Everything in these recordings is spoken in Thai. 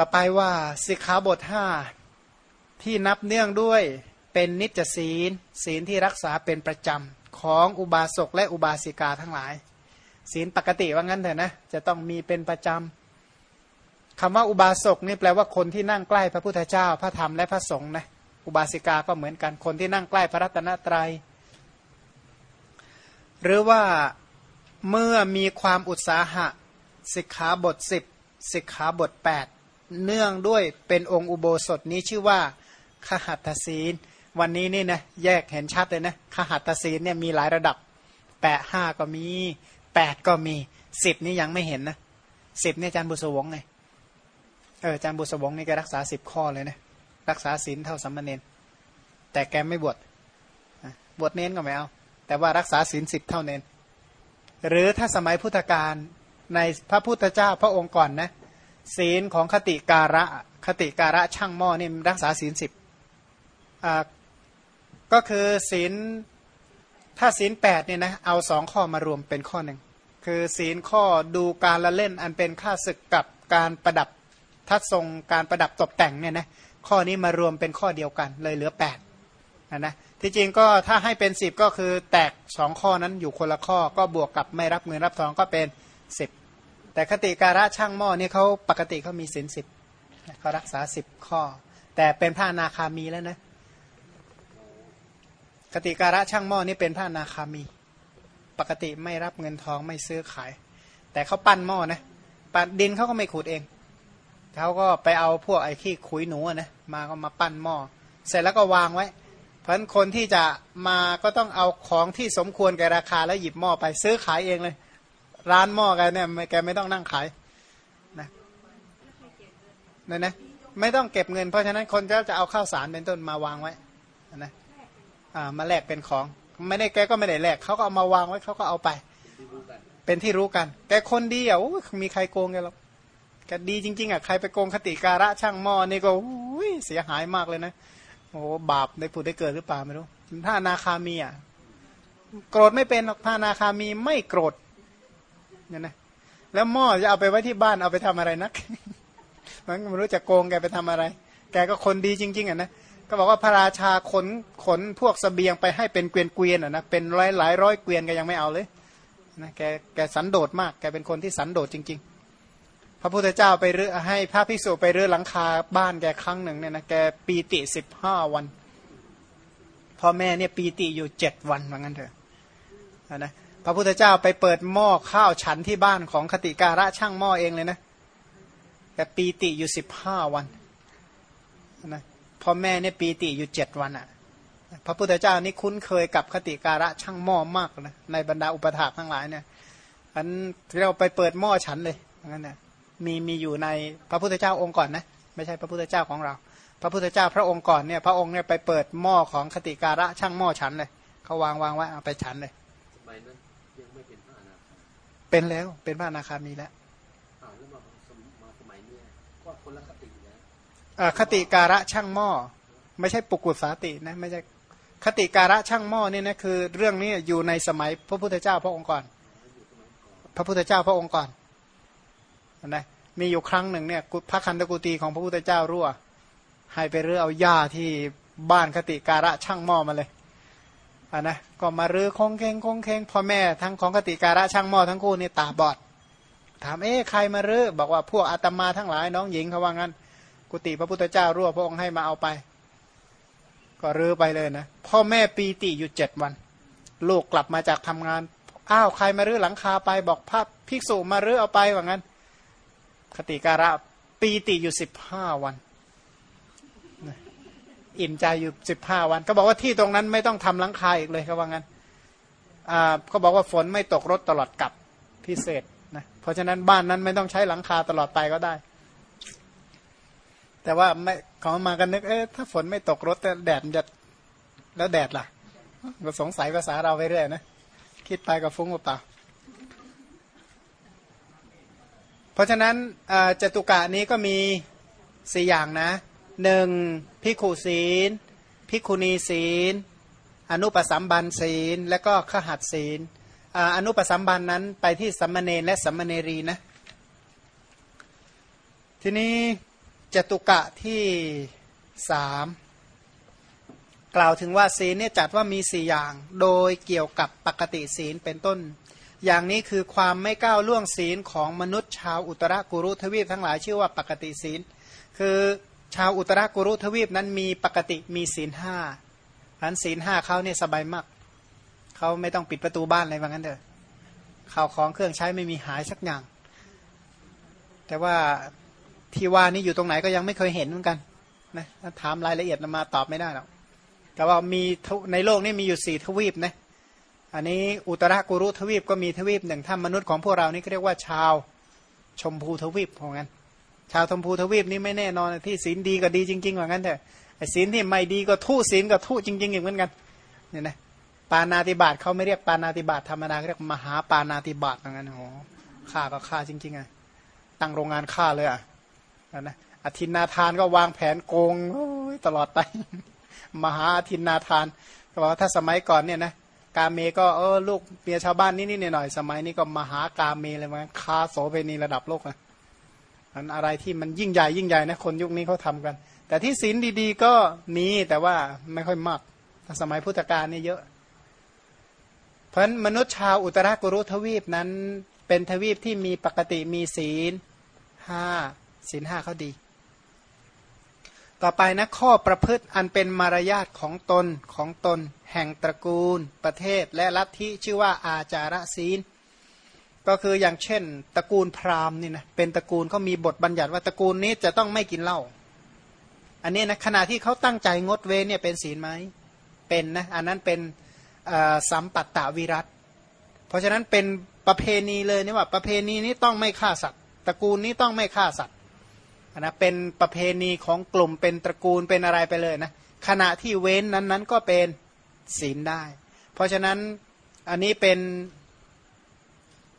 ต่อไปว่าสิกขาบทห้าที่นับเนื่องด้วยเป็นนิจศีล ศีลที่รักษาเป็นประจำ ของอุบาสกและอุบาสิกาทั้งหลาย ศีลปกติว่างั้นเถอะนะจะต้องมีเป็นประจำคำว่าอุบาสกนี่แปลว่าคนที่นั่งใกล้พระพุทธเจ้าพระธรรมและพระสงฆ์นะอุบาสิกาก็เหมือนกันคนที่นั่งใกล้พระรัตนตรยัย หรือว่าเมื่อมีความอุตสาหะสิกขาบทสิบสิกขาบท 8 เนื่องด้วยเป็นองค์อุโบสถนี้ชื่อว่าขหัตศีล วันนี้นี่นะแยกเห็นชัดเลยนะขหัตศีลเนี่ยมีหลายระดับแปดห้าก็มีแปดก็มีสิบนี่ยังไม่เห็นนะสิบเนี่ยอาจารย์บุษวงไงเอออาจารย์บุษวงนี่แกรักษาสิบข้อเลยนะรักษาศีลเท่าสัมมาเนนแต่แกไม่บวชบวชเน้นก็ไม่เอา แต่ว่ารักษาศีลสิบเท่าเน้นหรือถ้าสมัยพุทธกาลในพระพุทธเจ้าพระองค์ก่อนนะ ศีลของคติการะคติการะช่างหม้อนี่รักษาศีลสิบก็คือศีลถ้าศีลแปดเนี่ยนะเอาสองข้อมารวมเป็นข้อหนึ่งคือศีลข้อดูการละเล่นอันเป็นค่าศึกกับการประดับทัดทรงการประดับตกแต่งเนี่ยนะข้อนี้มารวมเป็นข้อเดียวกันเลยเหลือแปดนะนะที่จริงก็ถ้าให้เป็นสิบก็คือแตกสองข้อนั้นอยู่คนละข้อก็บวกกับไม่รับเงินรับทองก็เป็นสิบ แต่คติการะช่างหม้อนี่เขาปกติเขามีศีลสิบเขารักษาสิบข้อ แต่เป็นพระนาคามีแล้วนะคติการะช่างหม้อนี่เป็นพระนาคามี ปกติไม่รับเงินทองไม่ซื้อขาย แต่เขาปั้นหม้อนะปั้นดินเขาก็ไม่ขุดเองเขาก็ไปเอาพวกไอ้ขี้ขุยหนูนะมาก็มาปั้นหม้อเสร็จแล้วก็วางไว้ เพราะฉะนั้นคนที่จะมาก็ต้องเอาของที่สมควรแก่ราคาแล้วหยิบหม้อไปซื้อขายเองเลย ร้านหม้อแกเนี่ยแกไม่ต้องนั่งขายนะนะนะไม่ต้องเก็บเงิน เพราะฉะนั้นคนจะจะเอาข้าวสารเป็นต้นมาวางไว้นะอ่ามาแลกเป็นของ ไม่ได้แกก็ไม่ได้แลกเขาก็เอามาวางไว้เขาก็เอาไป เป็นที่รู้กัน แกคนดีอะมีใครโกงแกหรอกแกดีจริง ๆอะใครไปโกงคติการะช่างหม้อนี่ก็เสียหายมากเลยนะโอ้บาปได้ผุดได้เกิดหรือเปล่าไม่รู้ถ้านาคามีอะโกรธไม่เป็นหรอกถ้านาคามีไม่โกรธ เนี่ยนะแล้วหม้อจะเอาไปไว้ที่บ้านเอาไปทำอะไรนัก มันไม่รู้จะโกงแกไปทำอะไร แกก็คนดีจริง ๆอะนะก็บอกว่าพระราชาขนขนพวกสเสบียงไปให้เป็นเกวียนเกวียนอะนะเป็นหลายหลายร้อยเกวียนก็ยังไม่เอาเลยนะแกแกสันโดษมากแกเป็นคนที่สันโดษจริง ๆ พระพุทธเจ้าไปรื้อให้พระภิกษุไปรื้อหลังคาบ้านแกครั้งหนึ่งเนี่ยนะแกปีติสิบห้าวันพ่อแม่เนี่ยปีติอยู่เจ็ดวันเหมือนกันเถอะนะ ระพุทธเจ้าไปเปิดหม้อข้าวฉันที่บ้านของคติการะช่างหม้อเองเลยนะแกปีติอยู่สิบห้าวันนะพ่อแม่เนี่ยปีติอยู่เจ็ดวันอะ่ะพระพุทธเจ้านี่คุ้นเคยกับคติการะช่างหม้อมากนะในบรรดาอุปถาทั้งหลายเนี่ยอันเราไปเปิดหม้อฉันเลยงั้นนะมีมีอยู่ในพระพุทธเจ้าองค์ก่อนนะไม่ใช่พระพุทธเจ้าของเรา พระพุทธเจ้าพระองค์ก่อนเนี่ยพระองค์เนี่ยไปเปิดหม้อของคติการะช่างหม้อฉันเลยเขาวางวางไว้เอาไปฉันเลยสมัยนั้น เป็นแล้วเป็นพระอนาคามีแล้วแล้วมาสมัยนี้ก็คนละคติแล้วคติการะช่างหม้อ ไม่ใช่ปุกุสาตินะไม่ใช่คติการะช่างหม้อนี่นะคือ เรื่องนี้อยู่ในสมัยพระพุทธเจ้าพระองค์ก่อน พระพุทธเจ้าพระองค์ก่อนนะมีอยู่ครั้งหนึ่งเนี่ยพระคันตกุตีของพระพุทธเจ้ารั่วให้ไปรื้อเอาหญ้าที่บ้านคติการะช่างหม้อมาเลย อ่านะก็มารื้อคงเคงคงเคงพ่อแม่ทั้งของคติการะช่างหม้อทั้งคู่นี่ตาบอด ถามเอ๊ะใครมารื้อบอกว่าพวกอาตมาทั้งหลายน้องหญิงเขาว่างั้น กุฏิพระพุทธเจ้ารั่วพระองค์ให้มาเอาไป ก็รื้อไปเลยนะพ่อแม่ปีติอยู่เจ็ดวัน ลูกกลับมาจากทำงานอ้าวใครมารื้อหลังคาไปบอกพระภิกษุมารื้อเอาไปว่างั้น คติการะปีติอยู่สิบห้าวัน อิ่มใจอยู่สิบห้าวัน ก็บอกว่าที่ตรงนั้นไม่ต้องทำลังคาอีกเลยเขาว่างั้นเขาบอกว่าฝนไม่ตกรถตลอดกลับพิเศษนะเพราะฉะนั้นบ้านนั้นไม่ต้องใช้หลังคาตลอดไปก็ได้ แต่ว่าไม่ขามากันนึกเอ๊ะถ้าฝนไม่ตกรถแต่แดดจะแล้วแดดล่ะก็สงสัยภาษาเราไปเรื่อยนะคิดไปกับฟุ้งเปล่าเพราะฉะนั้นจตุกะนี้ก็มีสี่อย่างนะ หนึ่งพิคุศีลพิคุณีศีล อนุปสัมบันศีล และก็ขหัดศีลอนุปสัมบันนั้นไปที่สัมมเนและสัมมเนรีนะทีนี้จตุกะที่สามกล่าวถึงว่าศีลเนี่ยจัดว่ามีสี่อย่าง โดยเกี่ยวกับปกติศีลเป็นต้น อย่างนี้คือความไม่ก้าวล่วงศีลของมนุษย์ชาวอุตรกุรุทวีปทั้งหลายชื่อว่าปกติศีล คือ ชาวอุตรากุรุทวีปนั้นมีปกติมีศีลห้าอันศีลห้าเขาเนี่ยสบายมาก เขาไม่ต้องปิดประตูบ้านอะไรว่างั้นเถอะข่าวของเครื่องใช้ไม่มีหายสักอย่าง แต่ว่าที่ว่านี่อยู่ตรงไหนก็ยังไม่เคยเห็นเหมือนกันนะถามรายละเอียดมาตอบไม่ได้หรอกแต่ว่ามีในโลกนี้มีอยู่สี่ทวีปนะอันนี้อุตรากุรุทวีปก็มีทวีปหนึ่งถ้ามนุษย์ของพวกเรานี่เรียกว่าชาวชมพูทวีปของงั้น ชาวชมพูทวีปนี่ไม่แน่นอนที่ศีลดีก็ดีจริงๆว่างั้นแต่ไอ้ศีลที่ไม่ดีก็ทุศีลก็ทุจริงๆอย่างเหมือนกันเนี่ยนะปานาติบาตเขาไม่เรียกปานาติบาตธรรมดาเรียกมหาปานาติบาตว่างั้นโอ้ฆ่าก็ฆ่าจริงๆอะตั้งโรงงานฆ่าเลยอะนะอธินาทานก็วางแผนโกงตลอดไปมหาทินนาทานก็บอกว่าถ้าสมัยก่อนเนี่ยนะกาเมก็เออลูกเมียชาวบ้านนิดๆหน่อยๆสมัยนี้ก็มหากาเมเลยมั้งคาโสเภณีระดับโลกอะ อันอะไรที่มันยิ่งใหญ่ยิ่งใหญ่นะคนยุคนี้เขาทากัน แต่ที่ศีลดี ๆ ก็มีแต่ว่าไม่ค่อยมากสมัยพุทธกาลนี่เยอะ เพราะมนุษย์ชาวอุตรากุรุทวีปนั้น เป็นทวีปที่มีปกติมีศีลห้าศีลห้าเขาดี ต่อไปนะข้อประพฤติอันเป็นมารยาทของตนของตน แห่งตระกูล ประเทศและลัทธิชื่อว่าอาจารศีล ก็คืออย่างเช่น ตระกูลพราหมณ์นี่นะเป็นตระกูลเขามีบทบัญญัติว่าตระกูลนี้จะต้องไม่กินเหล้าอันนี้นะขณะที่เขาตั้งใจงดเว้นเนี่ยเป็นศีลไหมเป็นนะอันนั้นเป็นสัมปัตตวิรัตเพราะฉะนั้นเป็นประเพณีเลยนี่ว่าประเพณีนี้ต้องไม่ฆ่าสัตว์ ตระกูลนี้ต้องไม่ฆ่าสัตว์นะเป็นประเพณีของกลุ่มเป็นตระกูลเป็นอะไรไปเลยนะขณะที่เว้นนั้นนั้นก็เป็นศีลได้ เพราะฉะนั้นอันนี้เป็น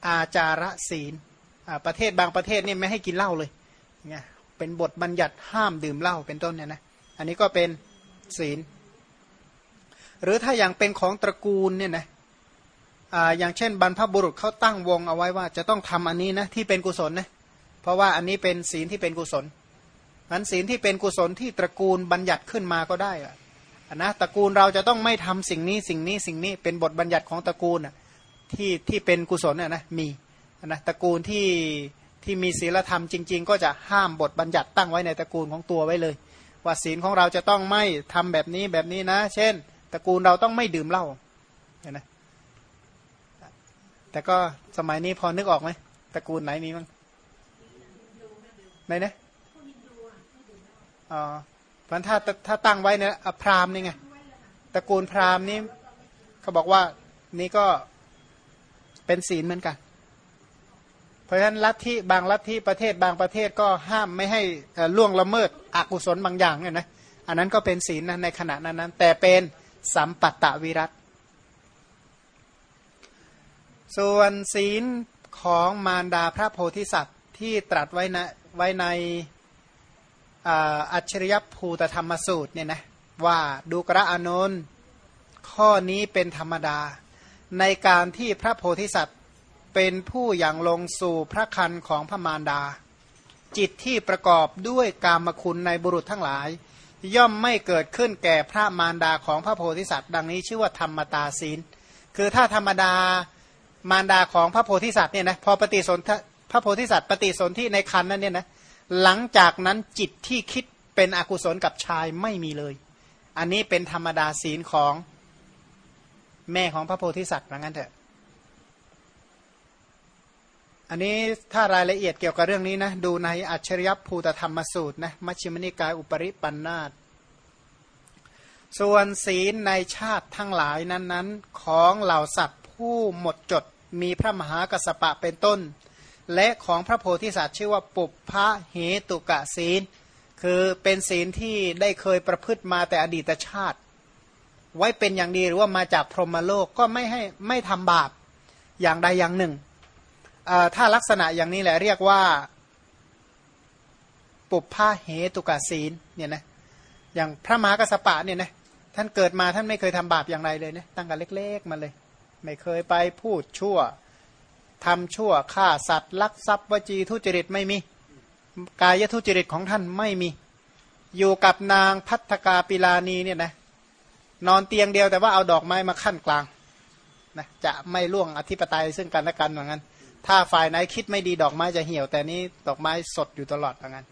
อาจาระศีลประเทศบางประเทศนี่ไม่ให้กินเหล้าเลยเนี่ยเป็นบทบัญญัติห้ามดื่มเหล้าเป็นต้นเนี่ยนะอันนี้ก็เป็นศีล หรือถ้าอย่างเป็นของตระกูลเนี่ยนะอย่างเช่น บรรพบุรุษเขาตั้งวงเอาไว้ว่าจะต้องทำอันนี้นะที่เป็นกุศลนะเพราะว่าอันนี้เป็นศีลที่เป็นกุศลนั้นศีลที่เป็นกุศลที่ตระกูลบัญญัติขึ้นมาก็ได้อะนะตระกูลเราจะต้องไม่ทำสิ่งนี้สิ่งนี้สิ่งนี้เป็นบทบัญญัติของตระกูล ที่ที่เป็นกุศลน่ะนะมีนะตระกูลที่ที่มีศีลธรรมจริง ๆ ก็จะห้ามบทบัญญัติตั้งไว้ในตระกูลของตัวไว้เลย ว่าศีลของเราจะต้องไม่ทำแบบนี้แบบนี้นะ เช่น ตระกูลเราต้องไม่ดื่มเหล้าเห็นไหมแต่ก็สมัยนี้พอนึกออกไหมตระกูลไหนมีมั้งไหนนะอ๋อพันถ้าถ้าตั้งไว้เนี่ยพราหมณ์นี่ไงตระกูลพราหมณ์นี้เขาบอกว่านี่ก็ เป็นศีลเหมือนกัน เพราะฉะนั้นลัทธิบางลัทธิประเทศบางประเทศก็ห้ามไม่ให้ล่วงละเมิดอกุศลบางอย่างเนี่ยนะอันนั้นก็เป็นศีลนะในขณะนั้นนั้น แต่เป็นสัมปัตตวิรัตส่วนศีลของมารดาพระโพธิสัตว์ที่ตรัสไว้นะไว้ในอัจฉริยภูตธรรมสูตรเนี่ยนะว่าดูกระอานนท์ข้อนี้เป็นธรรมดา ในการที่พระโพธิสัตว์เป็นผู้อย่างลงสู่พระคันของพระมารดา จิตที่ประกอบด้วยกามคุณในบุรุษทั้งหลาย ย่อมไม่เกิดขึ้นแก่พระมารดาของพระโพธิสัตว์ ดังนี้ชื่อว่าธรรมตาศีล คือถ้าธรรมดามารดาของพระโพธิสัตว์เนี่ยนะพอปฏิสนพระโพธิสัตว์ปฏิสนธิในคันนั้นเนี่ยนะหลังจากนั้นจิตที่คิดเป็นอกุศลกับชายไม่มีเลย อันนี้เป็นธรรมดาศีลของ แม่ของพระโพธิสัตว์เหมือนกันเถอะ อันนี้ถ้ารายละเอียดเกี่ยวกับเรื่องนี้นะดูในอัจฉริยภูตธรรมสูตรนะมัชฌิมนิกายอุปริปันธาตส่วนศีลในชาติทั้งหลายนั้นๆ ของเหล่าสัตว์ผู้หมดจดมีพระมหากสปะเป็นต้น และของพระโพธิสัตว์ชื่อว่าปุพพะเหตุกะศีล คือเป็นศีลที่ได้เคยประพฤติมาแต่อดีตชาติ ไว้เป็นอย่างดีหรือว่ามาจากพรหมโลกก็ไม่ให้ไม่ทำบาปอย่างใดอย่างหนึ่ง ถ้าลักษณะอย่างนี้แหละเรียกว่า ปุพพะเหตุกะศีลเนี่ยนะอย่างพระมหากสปะเนี่ยนะท่านเกิดมาท่านไม่เคยทำบาปอย่างไรเลยนะตั้งแต่เล็กๆมาเลย ไม่เคยไปพูดชั่วทำชั่วฆ่าสัตว์ลักทรัพย์วจีทุจริตไม่มี กายทุจริตของท่านไม่มี อยู่กับนางพัฒกาปิลานีเนี่ยนะ นอนเตียงเดียวแต่ว่าเอาดอกไม้มาขั้นกลางนะจะไม่ล่วงอธิปไตยซึ่งกันและกันเหมือนกันถ้าฝ่ายไหนคิดไม่ดีดอกไม้จะเหี่ยว แต่นี้ดอกไม้สดอยู่ตลอดเหมือนกัน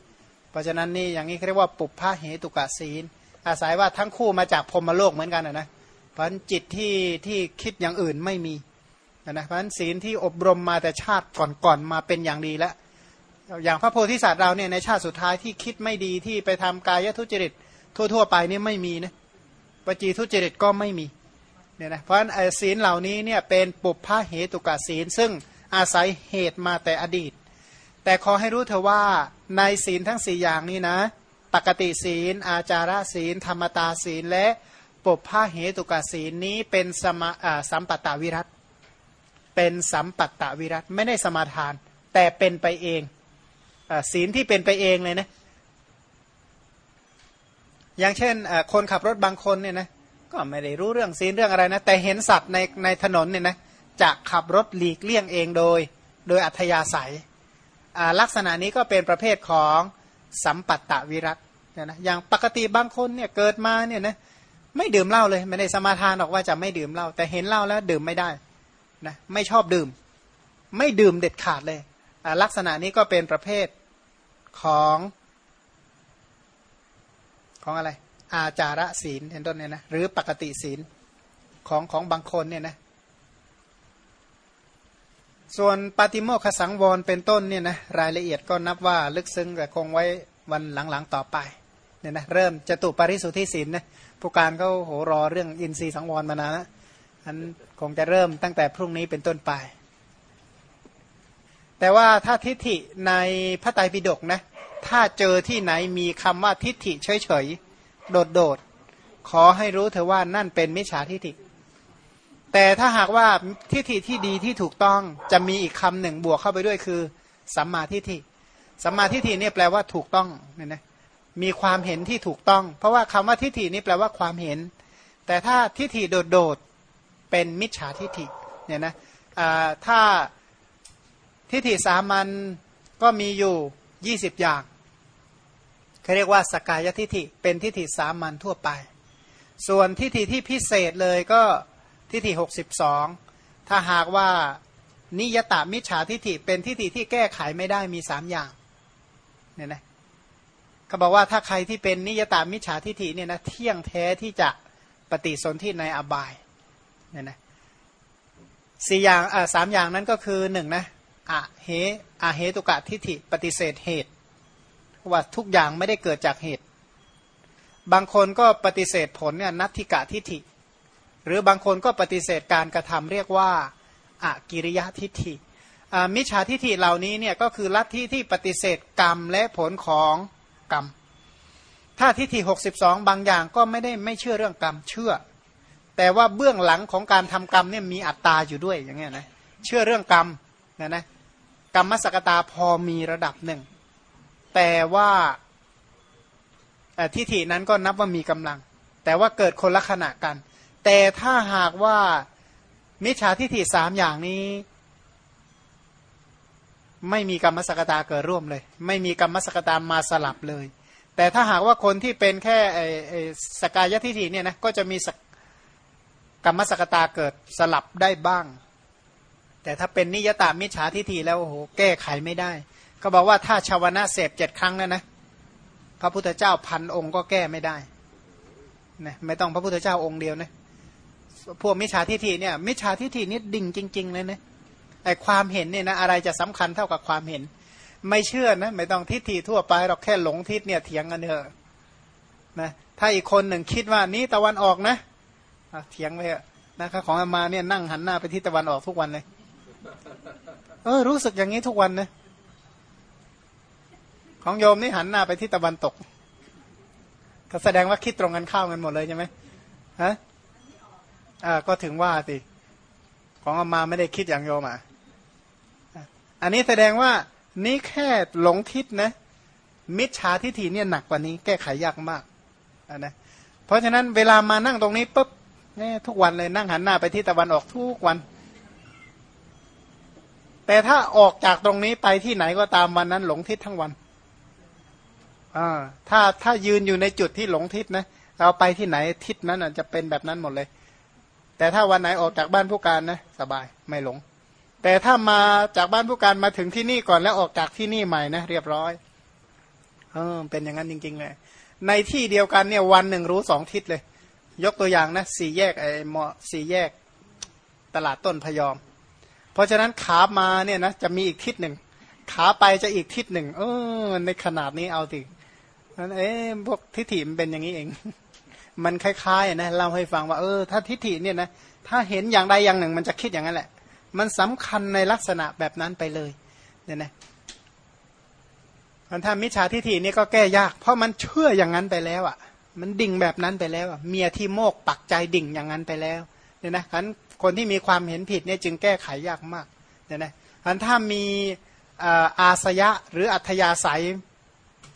เพราะฉะนั้นนี่อย่างนี้เรียกว่าปุพพะเหตุกะศีล อาศัยว่าทั้งคู่มาจากพรมโลกเหมือนกันนะเพราะจิตที่ที่คิดอย่างอื่นไม่มีนะเพราะฉะนั้นศีลที่อบรมมาแต่ชาติก่อนๆมาเป็นอย่างดีแล้วอย่างพระโพธิสัตว์เราเนี่ยในชาติสุดท้ายที่คิดไม่ดีที่ไปทำกายทุจริตทั่ว ๆ ไปนี่ไม่มีนะ ปจีทุจริตก็ไม่มีเนี่ยนะเพราะฉะนั้นศีลเหล่านี้เนี่ยเป็นปุพพะเหตุกศีล ซึ่งอาศัยเหตุมาแต่อดีต แต่ขอให้รู้เถอะว่าในศีลทั้งสี่อย่างนี้นะปกติศีล อาจาระศีล ธรรมตาศีล และปุพพะเหตุกศีลนี้เป็นสมสัมปตาวิรัตเป็นสัมปัตตวิรัตไม่ได้สมาทาน แต่เป็นไปเองศีลที่เป็นไปเองเลยนะ อย่างเช่นคนขับรถบางคนเนี่ยนะก็ไม่ได้รู้เรื่องศีลเรื่องอะไรนะ แต่เห็นสัตว์ในในถนนเนี่ยนะจะขับรถหลีกเลี่ยงเองโดย โดยอัธยาศัยลักษณะนี้ก็เป็นประเภทของสัมปัตตวิรัตนี่ยนะอย่างปกติบางคนเนี่ยเกิดมาเนี่ยนะไม่ดื่มเหล้าเลยไม่ได้สมาทานออกว่าจะไม่ดื่มเหล้าแต่เห็นเหล้าแล้วดื่มไม่ได้นะไม่ชอบดื่ม ไม่ดื่มเด็ดขาดเลยลักษณะนี้ก็เป็นประเภทของ ของอะไร อาจาระศีลเห็นต้นเนี่ยนะหรือปกติศีลของของบางคนเนี่ยนะส่วนปาติโมคสังวรเป็นต้นเนี่ยนะรายละเอียดก็นับว่าลึกซึ้งแต่คงไว้วันหลังๆต่อไปเนี่ยนะเริ่มจตุปริสุทธิศีลนะผู้การเขาโหรอเรื่องอินทรีย์สังวรมานานแล้วอันคงจะเริ่มตั้งแต่พรุ่งนี้เป็นต้นไป แต่ว่าถ้าทิฏฐิในพระไตรปิฎกนะ ถ้าเจอที่ไหนมีคำว่าทิฏฐิเฉยๆ โดดๆ ขอให้รู้เถอว่านั่นเป็นมิจฉาทิฏฐิ แต่ถ้าหากว่าทิฏฐิที่ดีที่ถูกต้องจะมีอีกคำหนึ่งบวกเข้าไปด้วยคือสัมมาทิฏฐิ สัมมาทิฏฐิเนี่ยแปลว่าถูกต้องเนี่ยนะมีความเห็นที่ถูกต้อง เพราะว่าคำว่าทิฏฐินี่แปลว่าความเห็น แต่ถ้าทิฏฐิโดดๆ เป็นมิจฉาทิฏฐิเนี่ยนะถ้าทิฏฐิสามัญก็มีอยู่ ยี่สิบอย่างเขาเรียกว่าสกายทิฏฐิเป็นทิฏฐิสามัญทั่วไป ส่วนทิฏฐิที่พิเศษเลยก็ทิฏฐิหกสิบสองถ้าหากว่านิยตามิจฉาทิฏฐิเป็นทิฏฐิที่แก้ไขไม่ได้มีสามอย่างเนี่ยนะเขาบอกว่าถ้าใครที่เป็นนิยตามิจฉาทิฏฐิเนี่ยนะเที่ยงแท้ที่จะปฏิสนธิในอบายเนี่ยนะสี่อย่างอ่าสามอย่างนั้นก็คือหนึ่งนะ อะเหอะเหตุกะทิฏฐิปฏิเสธเหตุ ว่าทุกอย่างไม่ได้เกิดจากเหตุ บางคนก็ปฏิเสธผลเนี่ยนัตถิกะทิฏฐิ หรือบางคนก็ปฏิเสธการกระทำเรียกว่าอากิริยะทิฏฐิมิจฉาทิฏฐิเหล่านี้เนี่ยก็คือลัทธิที่ปฏิเสธกรรมและผลของกรรม ถ้าทิฏฐิ62 บางอย่างก็ไม่ได้ไม่เชื่อเรื่องกรรมเชื่อ แต่ว่าเบื้องหลังของการทำกรรมเนี่ยมีอัตตาอยู่ด้วยอย่างเงี้ยนะเชื่อเรื่องกรรมนะนะ กรรมสกตาพอมีระดับหนึ่ง แต่ว่าทิฏฐินั้นก็นับว่ามีกำลัง แต่ว่าเกิดคนละขณะกัน แต่ถ้าหากว่ามิจฉาทิฏฐิสามอย่างนี้ ไม่มีกรรมสกตาเกิดร่วมเลย ไม่มีกรรมสกตามาสลับเลย แต่ถ้าหากว่าคนที่เป็นแค่สกายทิฏฐิเนี่ยนะก็จะมีกรรมสกตาเกิดสลับได้บ้าง แต่ถ้าเป็นนิยตามิจฉาทิฏฐิแล้วโอ้โหแก้ไขไม่ได้เขาบอกว่าถ้าชาวนะเสพเจ็ดครั้งแล้วนะ พระพุทธเจ้าพันองค์ก็แก้ไม่ได้นะไม่ต้องพระพุทธเจ้าองค์เดียวนะพวกมิจฉาทิฏฐิเนี่ยมิจฉาทิฏฐินี่ดิ่งจริง ๆ เลยนะไอความเห็นเนี่ยนะอะไรจะสำคัญเท่ากับความเห็น ไม่เชื่อนะไม่ต้องทิฏฐิทั่วไปเราแค่หลงทิศเนี่ยเถียงกันเถอะนะถ้าอีกคนหนึ่งคิดว่านี้ตะวันออกนะเถียงไปเถอะนะของอามาเนี่ยนั่งหันหน้าไปทิศตะวันออกทุกวันเลย เออ รู้สึกอย่างนี้ทุกวันนะของโยมนี่หันหน้าไปทิศตะวันตกก็แสดงว่าคิดตรงกันข้าวกันหมดเลยใช่ไหมฮะอ่าก็ถึงว่าสิของอามาไม่ได้คิดอย่างโยมอะอันนี้แสดงว่านี่แค่หลงทิศนะ มิจฉาทิฏฐิเนี่ยหนักกว่านี้ แก้ไขยากมากนะเพราะฉะนั้นเวลามานั่งตรงนี้ปุ๊บเนี่ยทุกวันเลยนั่งหันหน้าไปที่ตะวันออกทุกวัน แต่ถ้าออกจากตรงนี้ไปที่ไหนก็ตามวันนั้น หลงทิศทั้งวันอ่าถ้าถ้ายืนอยู่ในจุดที่หลงทิศนะเราไปที่ไหนทิศนั้นจะเป็นแบบนั้นหมดเลย แต่ถ้าวันไหนออกจากบ้านผู้การนะสบายไม่หลง แต่ถ้ามาจากบ้านผู้การมาถึงที่นี่ก่อนแล้วออกจากที่นี่ใหม่นะเรียบร้อยเออเป็นอย่างนั้นจริงๆเลยในที่เดียวกันเนี่ยวันหนึ่งรู้สองทิศเลย ยกตัวอย่างนะสี่แยกไอ้หมอสี่แยก ตลาดต้นพยอม เพราะฉะนั้นขามาเนี่ยนะจะมีอีกทิศหนึ่ง ขาไปจะอีกทิศหนึ่ง เออ ในขนาดนี้เอาตินั้นเอ๊ะพวกทิฏฐิมันเป็นอย่างนี้เอง มันคล้ายๆนะเล่าให้ฟังว่าเออ ถ้าทิฏฐิเนี่ยนะถ้าเห็นอย่างใดอย่างหนึ่ง มันจะคิดอย่างนั้นแหละ มันสำคัญในลักษณะแบบนั้นไปเลยเนี่ยนะมันถ้ามิจฉาทิฏฐินี่ก็แก้ยาก เพราะมันเชื่ออย่างนั้นไปแล้วอะ มันดิ่งแบบนั้นไปแล้วอะเมียที่โมกปักใจดิ่งอย่างนั้นไปแล้วเนี่ยนะฉัน คนที่มีความเห็นผิดเนี่ยจึงแก้ไขยากมากเนี่ยนะฉันถ้ามีอาสยะหรืออัธยาศัย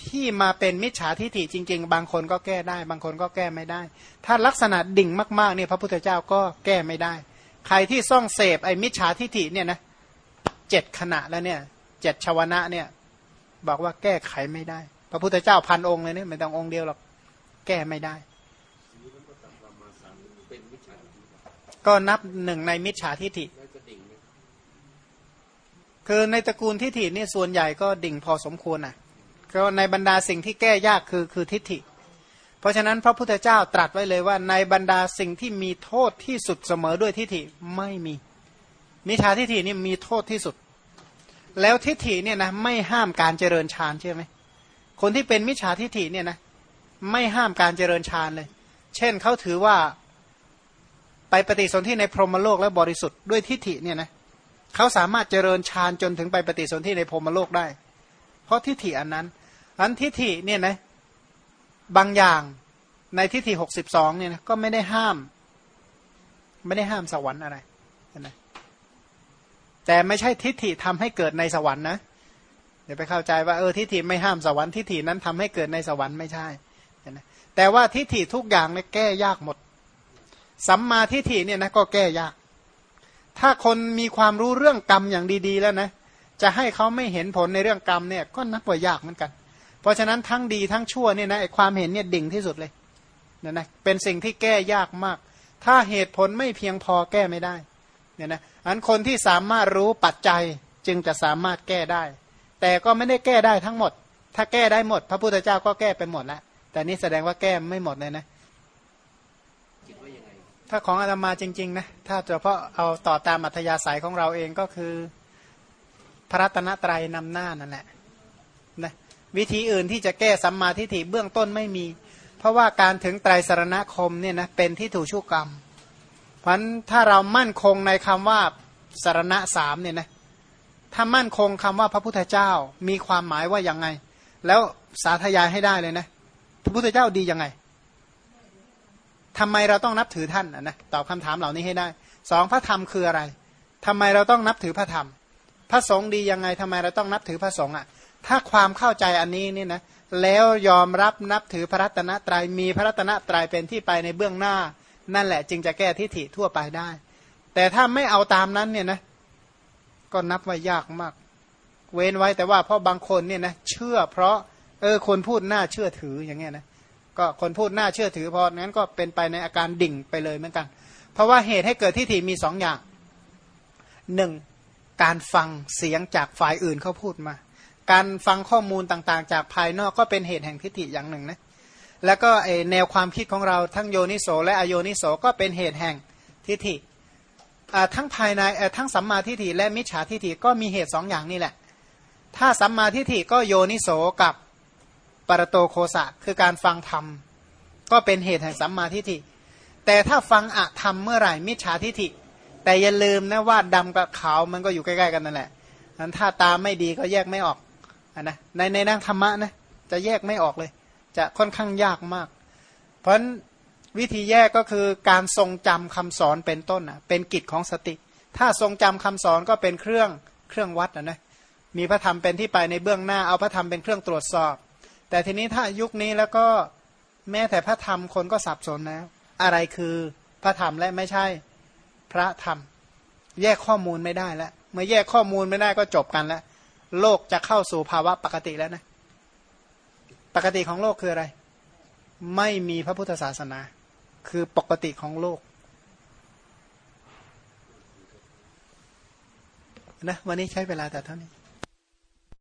ที่มาเป็นมิจฉาทิฏฐิจริง ๆ บางคนก็แก้ได้ บางคนก็แก้ไม่ได้ ถ้าลักษณะดิ่งมากๆเนี่ยพระพุทธเจ้าก็แก้ไม่ได้ ใครที่ซ่องเสพไอ้มิจฉาทิฏฐิเนี่ยนะเจ็ดขณะแล้วเนี่ยเจ็ดชวนะเนี่ยบอกว่าแก้ไขไม่ได้ พระพุทธเจ้าพันองค์เลยเนี่ยไม่ต้ององค์เดียวหรอกแก้ไม่ได้ ก็นับหนึ่งในมิจฉาทิฏฐิ คือในตระกูลทิฏฐินี่ส่วนใหญ่ก็ดิ่งพอสมควรอะก็ในบรรดาสิ่งที่แก้ยากคือคือทิฏฐิ เพราะฉะนั้นพระพุทธเจ้าตรัสไว้เลยว่า ในบรรดาสิ่งที่มีโทษที่สุดเสมอด้วยทิฏฐิไม่มี มิจฉาทิฏฐินี่มีโทษที่สุด แล้วทิฏฐิเนี่ยนะไม่ห้ามการเจริญฌานใช่ไหมคนที่เป็นมิจฉาทิฏฐิเนี่ยนะไม่ห้ามการเจริญฌานเลย เช่นเขาถือว่า ไปปฏิสนธิในพรหมโลกแล้วบริสุทธิ์ด้วยทิฏฐิเนี่ยนะเขาสามารถเจริญฌานจนถึงไปปฏิสนธิในพรหมโลกได้ เพราะทิฏฐิอันนั้น อันทิฏฐิเนี่ยนะบางอย่างในทิฏฐิหกสิบสองเนี่ยนะก็ไม่ได้ห้าม ไม่ได้ห้ามสวรรค์อะไรนะแต่ไม่ใช่ทิฏฐิทำให้เกิดในสวรรค์นะเดี๋ยวไปเข้าใจว่าเออทิฏฐิไม่ห้ามสวรรค์ทิฏฐินั้นทำให้เกิดในสวรรค์ไม่ใช่นะแต่ว่าทิฏฐิทุกอย่างเนี่ยแก้ยากหมด สัมมาทิฏฐิเนี่ยนะก็แก้ยาก ถ้าคนมีความรู้เรื่องกรรมอย่างดี ๆ แล้วนะ จะให้เขาไม่เห็นผลในเรื่องกรรมเนี่ยก็นับว่ายากเหมือนกัน เพราะฉะนั้นทั้งดีทั้งชั่วเนี่ยนะความเห็นเนี่ยดิ่งที่สุดเลยเนี่ยนะเป็นสิ่งที่แก้ยากมาก ถ้าเหตุผลไม่เพียงพอแก้ไม่ได้เนี่ยนะอันคนที่สามารถรู้ปัจจัยจึงจะสามารถแก้ได้ แต่ก็ไม่ได้แก้ได้ทั้งหมด ถ้าแก้ได้หมด พระพุทธเจ้าก็แก้ไปหมดแล้วแต่นี่แสดงว่าแก้ไม่หมดเลยนะ ถ้าของอาตมาจริง ๆ นะ ถ้าเฉพาะเอาต่อตามอัธยาศัยของเราเองก็คือพระรัตนตรัยนำหน้านั่นแหละนะวิธีอื่นที่จะแก้สัมมาทิฏฐิเบื้องต้นไม่มี เพราะว่าการถึงไตรสรณคมเนี่ยนะเป็นที่ถูกชั่วกรรม เพราะถ้าเรามั่นคงในคำว่าสารณะสามเนี่ยนะถ้ามั่นคงคำว่าพระพุทธเจ้ามีความหมายว่าอย่างไง แล้วสาธยายให้ได้เลยนะพระพุทธเจ้าดียังไง ทำไมเราต้องนับถือท่านนะตอบคำถามเหล่านี้ให้ได้สองพระธรรมคืออะไรทำไมเราต้องนับถือพระธรรม พระสงฆ์ดียังไงทำไมเราต้องนับถือพระสงฆ์อะ ถ้าความเข้าใจอันนี้นี่นะแล้วยอมรับนับถือพระรัตนตรยัยมีพระรัตนตรัยเป็นที่ไปในเบื้องหน้า นั่นแหละจึงจะแก้ทิฏฐิทั่วไปได้ แต่ถ้าไม่เอาตามนั้นเนี่ยนะก็นับว่ายากมาก เว้นไว้แต่ว่าเพราะบางคนเนี่ยนะเชื่อเพราะเออคนพูดน้าเชื่อถืออย่างเงี้ยนะ ก็คนพูดน้าเชื่อถือพอนั้นก็เป็นไปในอาการดิ่งไปเลยเหมือนกัน เพราะว่าเหตุให้เกิดทิฏฐิมีสองอย่างหนึ่งการฟังเสียงจากฝ่ายอื่นเขาพูดมา การฟังข้อมูลต่างๆ จากภายนอกก็เป็นเหตุแห่งทิฏฐิอย่างหนึ่งนะแล้วก็แนวความคิดของเราทั้งโยนิโสและอโยนิโสก็เป็นเหตุแห่งทิฏฐิทั้งภายในทั้งสัมมาทิฏฐิและมิจฉาทิฏฐิก็มีเหตุสองอย่างนี่แหละ ถ้าสัมมาทิฏฐิก็โยนิโสกับ ปรโตโคสะคือการฟังธรรม ก็เป็นเหตุแห่งสัมมาทิฏฐิ แต่ถ้าฟังอะธรรมเมื่อไหร่มิจฉาทิฏฐิ แต่อย่าลืมนะว่าดำกับขาวมันก็อยู่ใกล้ๆกันนั่นแหละนั้นถ้าตาไม่ดีก็แยกไม่ออกนนะในในนักธรรมะนะจะแยกไม่ออกเลย จะค่อนข้างยากมาก เพราะวิธีแยกก็คือการทรงจำคำสอนเป็นต้นอะเป็นกิจของสติ ถ้าทรงจำคำสอนก็เป็นเครื่องเครื่องวัดนะนะมีพระธรรมเป็นที่ไปในเบื้องหน้าเอาพระธรรมเป็นเครื่องตรวจสอบ แต่ทีนี้ถ้ายุคนี้แล้วก็แม้แต่พระธรรมคนก็สับสนแล้ว อะไรคือพระธรรมและไม่ใช่พระธรรม แยกข้อมูลไม่ได้แล้วเมื่อแยกข้อมูลไม่ได้ก็จบกันแล้วโลกจะเข้าสู่ภาวะปกติแล้วนะ ปกติของโลกคืออะไร ไม่มีพระพุทธศาสนา คือปกติของโลกนะวันนี้ใช้เวลาแต่เท่านี้